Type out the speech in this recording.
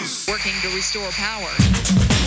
Working to restore power.